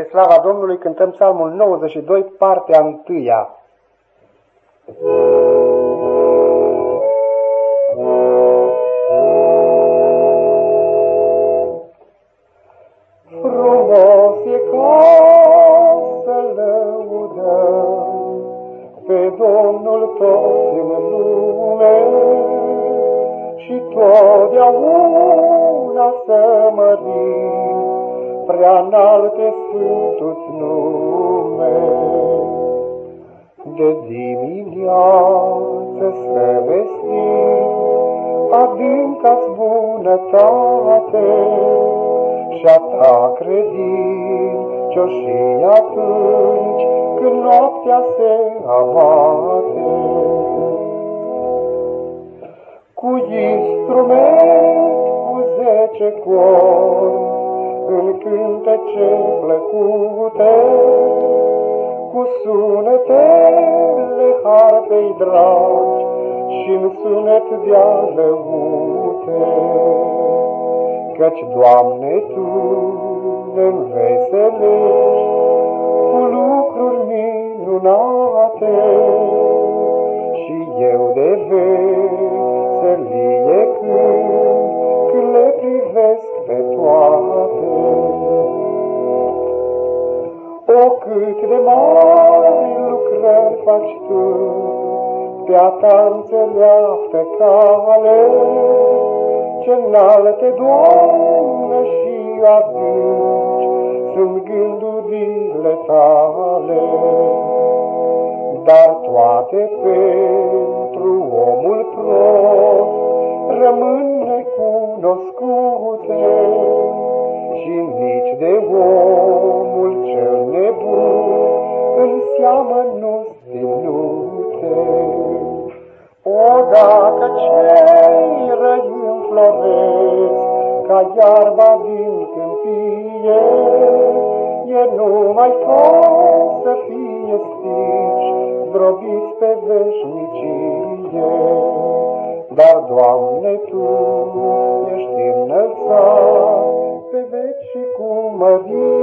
Spre slava Domnului cântăm psalmul 92, partea întâia. Frumos e ca să lăudăm pe Domnul tot în lume și totdeauna să mărim prea înalte sfântul nume. De dimineață să vestim adânca-ți bunătate și-a ta credincioș și atunci când noaptea se abate. Cu instrument, cu zece cori, în cântece plăcute, cu sunetele harpei dragi și în sunet de-a lăute. Căci, Doamne, Tu ne înveselești cu lucruri minunate și eu de veselie când, când le privesc pe toate. O, cât de mari lucrări faci Tu, pe-a Ta înțeleaptă cale, ce înalte, Doamne, și adânci sunt gândurile Tale. Dar toate pentru omul prost rămân necunoscute și nici de omul cel nebun în seamă nu ținute. O, dacă cei răi înfloresc ca iarba din câmpie, e numai pot să fie stinși, zdrobiți pe veșnicie. Dar, Doamne, Tu ești înălțat pe veci și cu mărie,